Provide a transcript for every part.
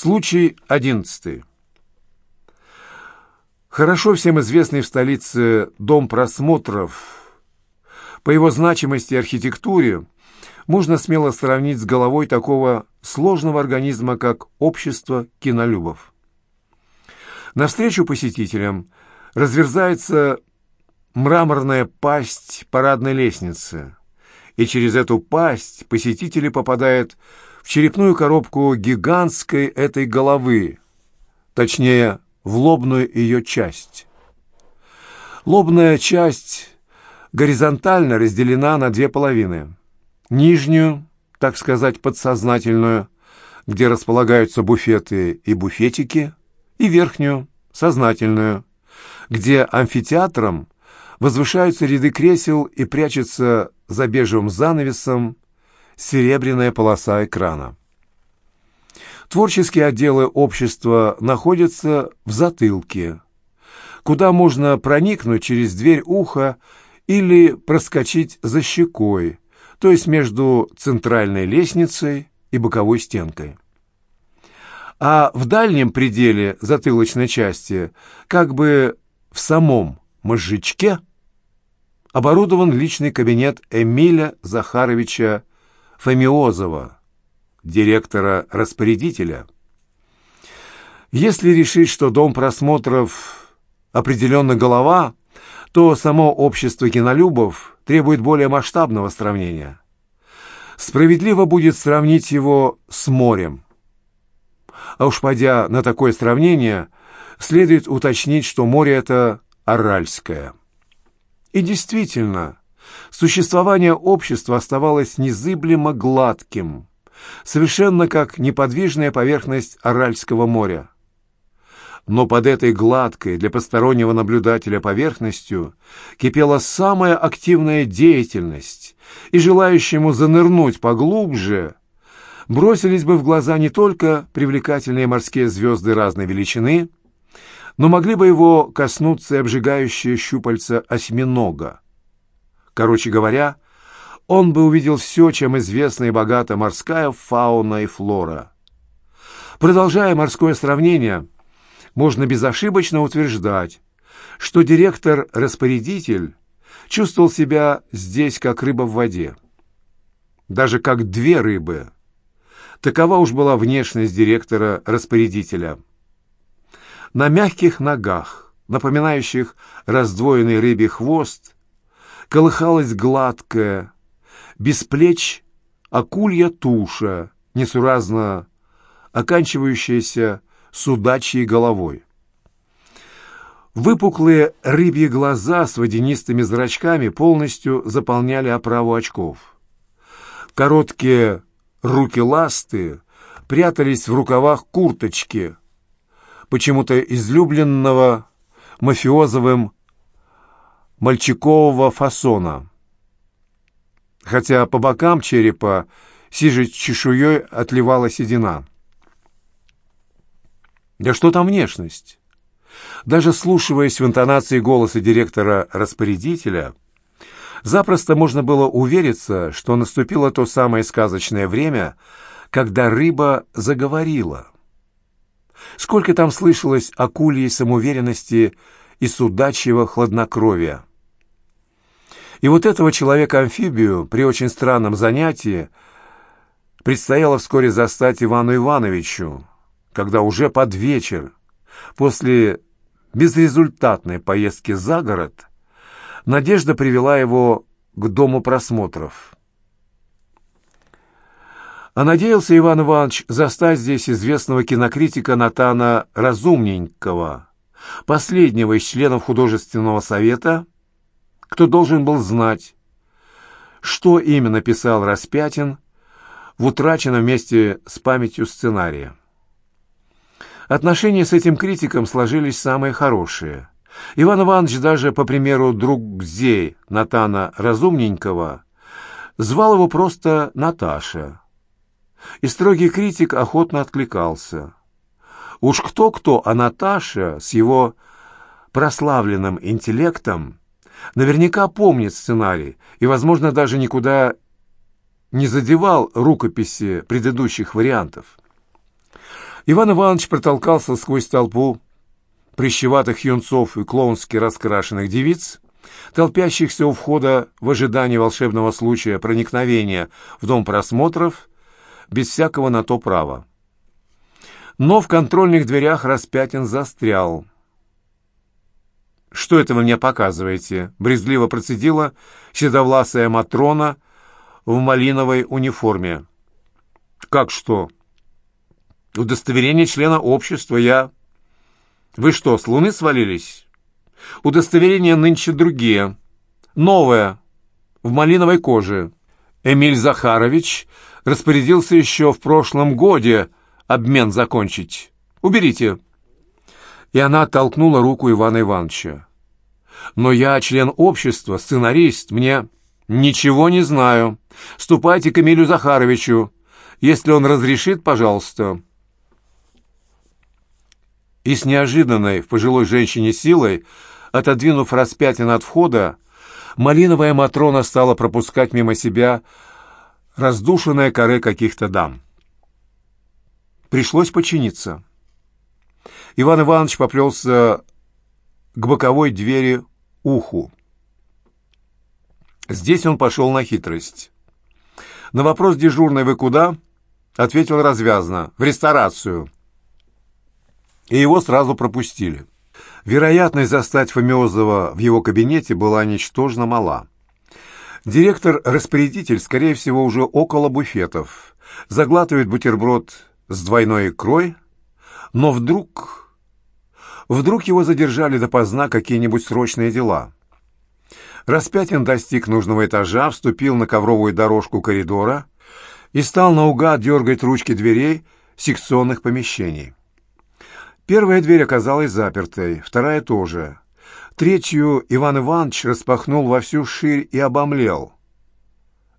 Случай одиннадцатый. Хорошо всем известный в столице дом просмотров. По его значимости и архитектуре можно смело сравнить с головой такого сложного организма, как общество кинолюбов. Навстречу посетителям разверзается мраморная пасть парадной лестницы, и через эту пасть посетители попадают в черепную коробку гигантской этой головы, точнее, в лобную ее часть. Лобная часть горизонтально разделена на две половины. Нижнюю, так сказать, подсознательную, где располагаются буфеты и буфетики, и верхнюю, сознательную, где амфитеатром возвышаются ряды кресел и прячется за бежевым занавесом серебряная полоса экрана. Творческие отделы общества находятся в затылке, куда можно проникнуть через дверь уха или проскочить за щекой, то есть между центральной лестницей и боковой стенкой. А в дальнем пределе затылочной части, как бы в самом мозжечке, оборудован личный кабинет Эмиля Захаровича Фомиозова, директора-распорядителя. Если решить, что дом просмотров определенно голова, то само общество кинолюбов требует более масштабного сравнения. Справедливо будет сравнить его с морем. А уж пойдя на такое сравнение, следует уточнить, что море это Аральское. И действительно, существование общества оставалось незыблемо гладким, совершенно как неподвижная поверхность Аральского моря. Но под этой гладкой для постороннего наблюдателя поверхностью кипела самая активная деятельность, и желающему занырнуть поглубже бросились бы в глаза не только привлекательные морские звезды разной величины, но могли бы его коснуться и обжигающие щупальца осьминога. Короче говоря, он бы увидел все, чем известна и богата морская фауна и флора. Продолжая морское сравнение, можно безошибочно утверждать, что директор-распорядитель чувствовал себя здесь как рыба в воде. Даже как две рыбы. Такова уж была внешность директора-распорядителя. На мягких ногах, напоминающих раздвоенный рыбий хвост, колыхалась гладкая, без плеч акулья туша, несуразно оканчивающаяся судачьей головой. Выпуклые рыбьи глаза с водянистыми зрачками полностью заполняли оправу очков. Короткие руки-ласты прятались в рукавах курточки, почему-то излюбленного мафиозовым мальчикового фасона хотя по бокам черепа сижей чешуей отливала седина. Да что там внешность? Даже слушаясь в интонации голоса директора-распорядителя, запросто можно было увериться, что наступило то самое сказочное время, когда рыба заговорила. Сколько там слышалось акульей самоуверенности и судачьего хладнокровия. И вот этого человека-амфибию при очень странном занятии предстояло вскоре застать Ивану Ивановичу, когда уже под вечер, после безрезультатной поездки за город, Надежда привела его к дому просмотров. А надеялся Иван Иванович застать здесь известного кинокритика Натана Разумненького, последнего из членов художественного совета – кто должен был знать, что именно писал Распятин в утраченном вместе с памятью сценария. Отношения с этим критиком сложились самые хорошие. Иван Иванович даже, по примеру друзей Натана Разумненького, звал его просто Наташа. И строгий критик охотно откликался. Уж кто-кто, а Наташа с его прославленным интеллектом наверняка помнит сценарий и, возможно, даже никуда не задевал рукописи предыдущих вариантов. Иван Иванович протолкался сквозь толпу прищеватых юнцов и клоунски раскрашенных девиц, толпящихся у входа в ожидании волшебного случая проникновения в дом просмотров без всякого на то права. Но в контрольных дверях Распятин застрял. «Что это вы мне показываете?» — брезгливо процедила седовласая Матрона в малиновой униформе. «Как что?» «Удостоверение члена общества я...» «Вы что, с луны свалились?» «Удостоверения нынче другие. Новое, в малиновой коже. Эмиль Захарович распорядился еще в прошлом годе обмен закончить. Уберите». И она оттолкнула руку Ивана Ивановича. «Но я член общества, сценарист, мне...» «Ничего не знаю. Ступайте к Эмилю Захаровичу. Если он разрешит, пожалуйста». И с неожиданной в пожилой женщине силой, отодвинув распятие от входа, малиновая Матрона стала пропускать мимо себя раздушенное коры каких-то дам. Пришлось подчиниться. Иван Иванович поплелся к боковой двери уху. Здесь он пошел на хитрость. На вопрос дежурной «Вы куда?» ответил развязно «В ресторацию». И его сразу пропустили. Вероятность застать Фомиозова в его кабинете была ничтожно мала. Директор-распорядитель, скорее всего, уже около буфетов, заглатывает бутерброд с двойной икрой, но вдруг... Вдруг его задержали допоздна какие-нибудь срочные дела. Распятин достиг нужного этажа, вступил на ковровую дорожку коридора и стал наугад дергать ручки дверей секционных помещений. Первая дверь оказалась запертой, вторая тоже. Третью Иван Иванович распахнул во всю ширь и обомлел.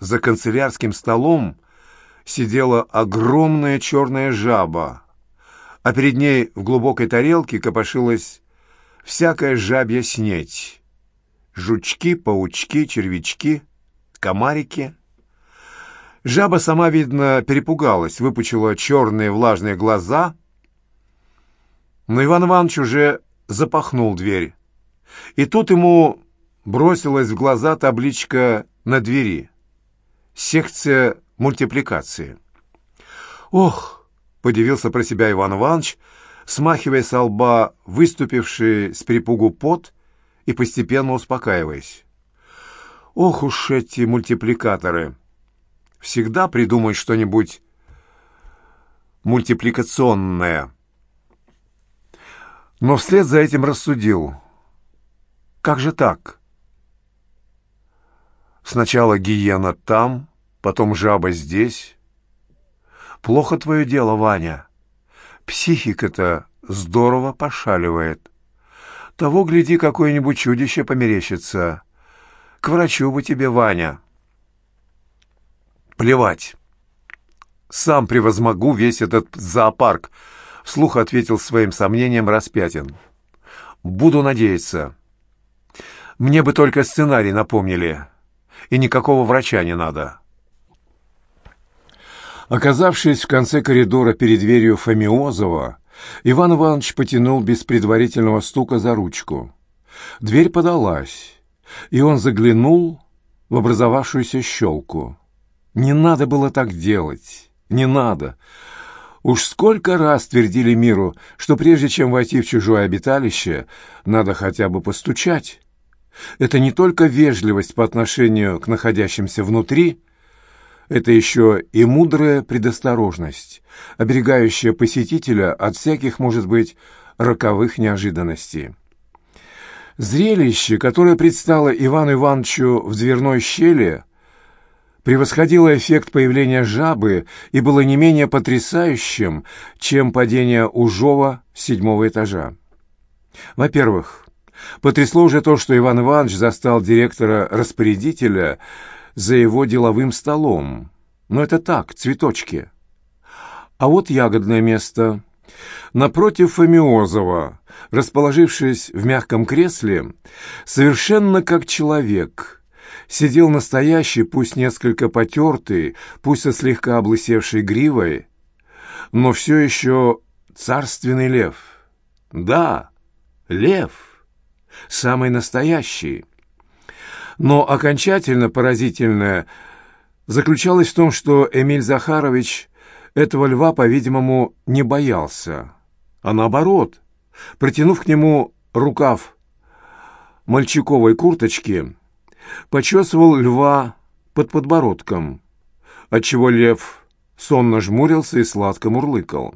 За канцелярским столом сидела огромная черная жаба, а перед ней в глубокой тарелке копошилась всякая жабья снеть. Жучки, паучки, червячки, комарики. Жаба сама, видно, перепугалась, выпучила черные влажные глаза, но Иван Иванович уже запахнул дверь. И тут ему бросилась в глаза табличка на двери. Секция мультипликации. «Ох!» Подивился про себя Иван Иванович, смахивая со лба выступивший с перепугу пот и постепенно успокаиваясь. Ох уж эти мультипликаторы! Всегда придумают что-нибудь мультипликационное. Но вслед за этим рассудил. Как же так? Сначала гиена там, потом жаба здесь, Плохо твое дело, Ваня. Психика-то здорово пошаливает. Того, гляди, какое-нибудь чудище померещится. К врачу бы тебе, Ваня. Плевать. Сам превозмогу весь этот зоопарк, вслух ответил своим сомнением Распятин. Буду надеяться. Мне бы только сценарий напомнили, и никакого врача не надо. Оказавшись в конце коридора перед дверью Фомиозова, Иван Иванович потянул без предварительного стука за ручку. Дверь подалась, и он заглянул в образовавшуюся щелку. Не надо было так делать, не надо. Уж сколько раз твердили миру, что прежде чем войти в чужое обиталище, надо хотя бы постучать. Это не только вежливость по отношению к находящимся внутри, это еще и мудрая предосторожность, оберегающая посетителя от всяких, может быть, роковых неожиданностей. Зрелище, которое предстало Ивану Ивановичу в дверной щели, превосходило эффект появления жабы и было не менее потрясающим, чем падение Ужова с седьмого этажа. Во-первых, потрясло уже то, что Иван Иванович застал директора-распорядителя за его деловым столом. Но это так, цветочки. А вот ягодное место. Напротив Фомиозова, расположившись в мягком кресле, совершенно как человек, сидел настоящий, пусть несколько потертый, пусть со слегка облысевшей гривой, но все еще царственный лев. Да, лев, самый настоящий. Но окончательно поразительное заключалось в том, что Эмиль Захарович этого льва, по-видимому, не боялся, а наоборот, протянув к нему рукав мальчиковой курточки, почесывал льва под подбородком, отчего лев сонно жмурился и сладко мурлыкал.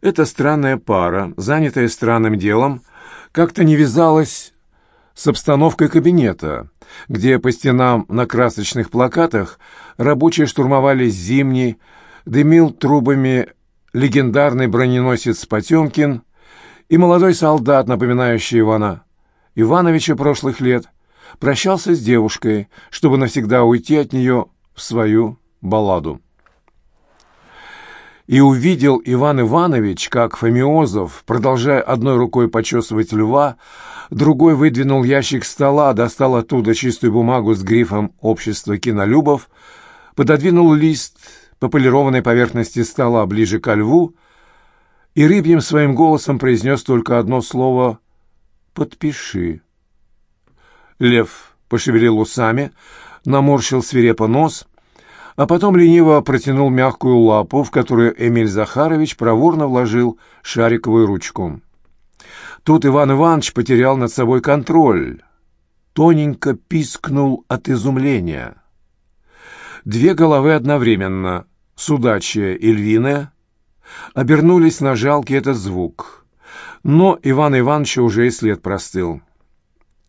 Эта странная пара, занятая странным делом, как-то не вязалась с обстановкой кабинета, где по стенам на красочных плакатах рабочие штурмовали зимний, дымил трубами легендарный броненосец Потемкин и молодой солдат, напоминающий Ивана Ивановича прошлых лет, прощался с девушкой, чтобы навсегда уйти от нее в свою балладу. И увидел Иван Иванович, как Фомиозов, продолжая одной рукой почесывать льва, другой выдвинул ящик стола, достал оттуда чистую бумагу с грифом «Общество кинолюбов», пододвинул лист по полированной поверхности стола ближе ко льву и рыбьим своим голосом произнес только одно слово «Подпиши». Лев пошевелил усами, наморщил свирепо нос, а потом лениво протянул мягкую лапу, в которую Эмиль Захарович проворно вложил шариковую ручку. Тут Иван Иванович потерял над собой контроль. Тоненько пискнул от изумления. Две головы одновременно, судачья и львиная, обернулись на жалкий этот звук. Но Иван Ивановича уже и след простыл.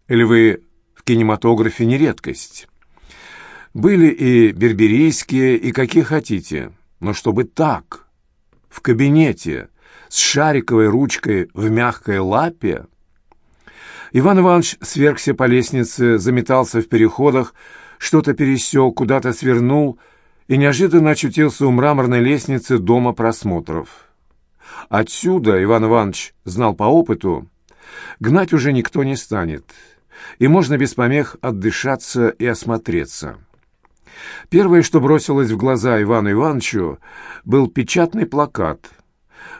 Львы в кинематографе не редкость. Были и берберийские, и какие хотите. Но чтобы так, в кабинете, с шариковой ручкой в мягкой лапе... Иван Иванович свергся по лестнице, заметался в переходах, что-то пересек, куда-то свернул и неожиданно очутился у мраморной лестницы дома просмотров. Отсюда, Иван Иванович знал по опыту, гнать уже никто не станет, и можно без помех отдышаться и осмотреться. Первое, что бросилось в глаза Ивану Ивановичу, был печатный плакат,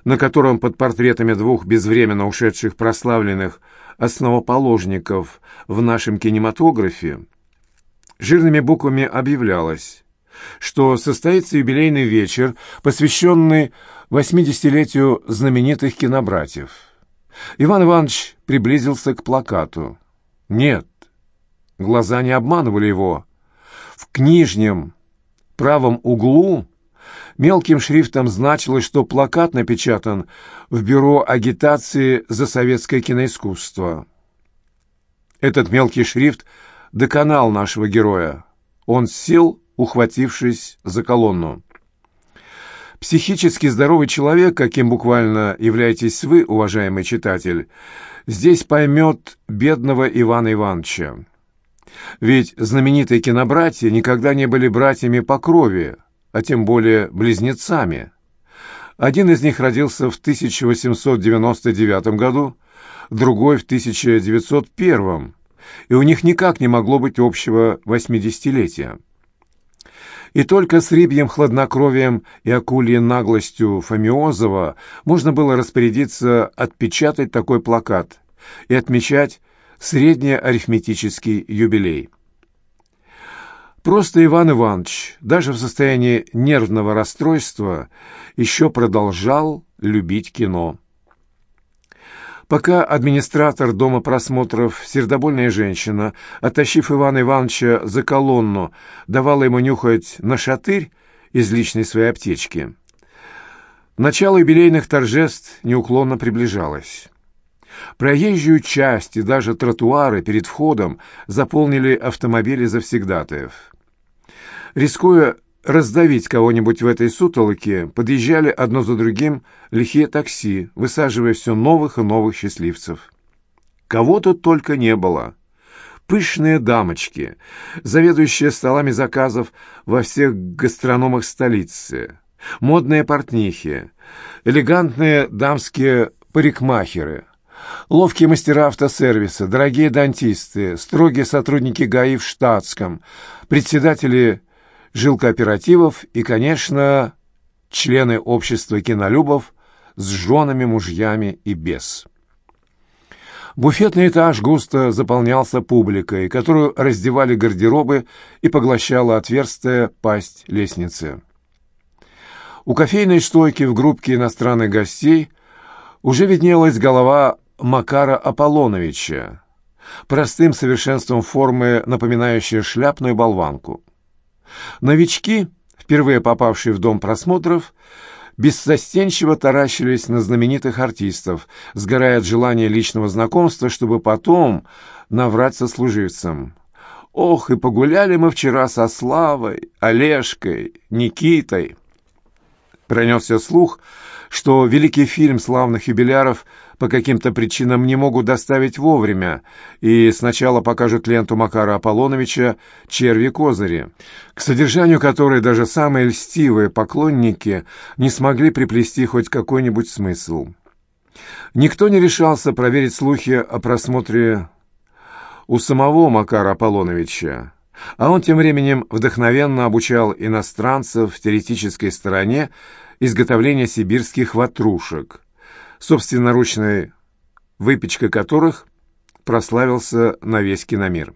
на котором под портретами двух безвременно ушедших прославленных основоположников в нашем кинематографе жирными буквами объявлялось, что состоится юбилейный вечер, посвященный 80-летию знаменитых кинобратьев. Иван Иванович приблизился к плакату. Нет, глаза не обманывали его. В книжнем правом углу мелким шрифтом значилось, что плакат напечатан в бюро агитации за советское киноискусство. Этот мелкий шрифт доконал нашего героя. Он сел, ухватившись за колонну. Психически здоровый человек, каким буквально являетесь вы, уважаемый читатель, здесь поймет бедного Ивана Ивановича. Ведь знаменитые кинобратья никогда не были братьями по крови, а тем более близнецами. Один из них родился в 1899 году, другой в 1901, и у них никак не могло быть общего восьмидесятилетия. И только с рыбьим хладнокровием и акульей наглостью Фомиозова можно было распорядиться отпечатать такой плакат и отмечать среднеарифметический юбилей. Просто Иван Иванович, даже в состоянии нервного расстройства, еще продолжал любить кино. Пока администратор дома просмотров, сердобольная женщина, оттащив Ивана Ивановича за колонну, давала ему нюхать на шатырь из личной своей аптечки, начало юбилейных торжеств неуклонно приближалось. Проезжую часть и даже тротуары перед входом заполнили автомобили завсегдатаев. Рискуя раздавить кого-нибудь в этой сутолоке, подъезжали одно за другим лихие такси, высаживая все новых и новых счастливцев. Кого тут только не было. Пышные дамочки, заведующие столами заказов во всех гастрономах столицы, модные портнихи, элегантные дамские парикмахеры — Ловкие мастера автосервиса, дорогие дантисты, строгие сотрудники ГАИ в штатском, председатели жилкооперативов и, конечно, члены общества кинолюбов с женами, мужьями и без. Буфетный этаж густо заполнялся публикой, которую раздевали гардеробы и поглощала отверстая пасть лестницы. У кофейной стойки в группке иностранных гостей уже виднелась голова Макара Аполлоновича, простым совершенством формы, напоминающая шляпную болванку. Новички, впервые попавшие в дом просмотров, бессостенчиво таращились на знаменитых артистов, сгорая от желания личного знакомства, чтобы потом наврать сослуживцам. «Ох, и погуляли мы вчера со Славой, Олежкой, Никитой!» Пронесся слух, что великий фильм славных юбиляров по каким-то причинам не могут доставить вовремя, и сначала покажут ленту Макара Аполлоновича «Черви-козыри», к содержанию которой даже самые льстивые поклонники не смогли приплести хоть какой-нибудь смысл. Никто не решался проверить слухи о просмотре у самого Макара Аполлоновича, а он тем временем вдохновенно обучал иностранцев в теоретической стороне изготовления сибирских ватрушек, собственноручной выпечкой которых прославился на весь киномир.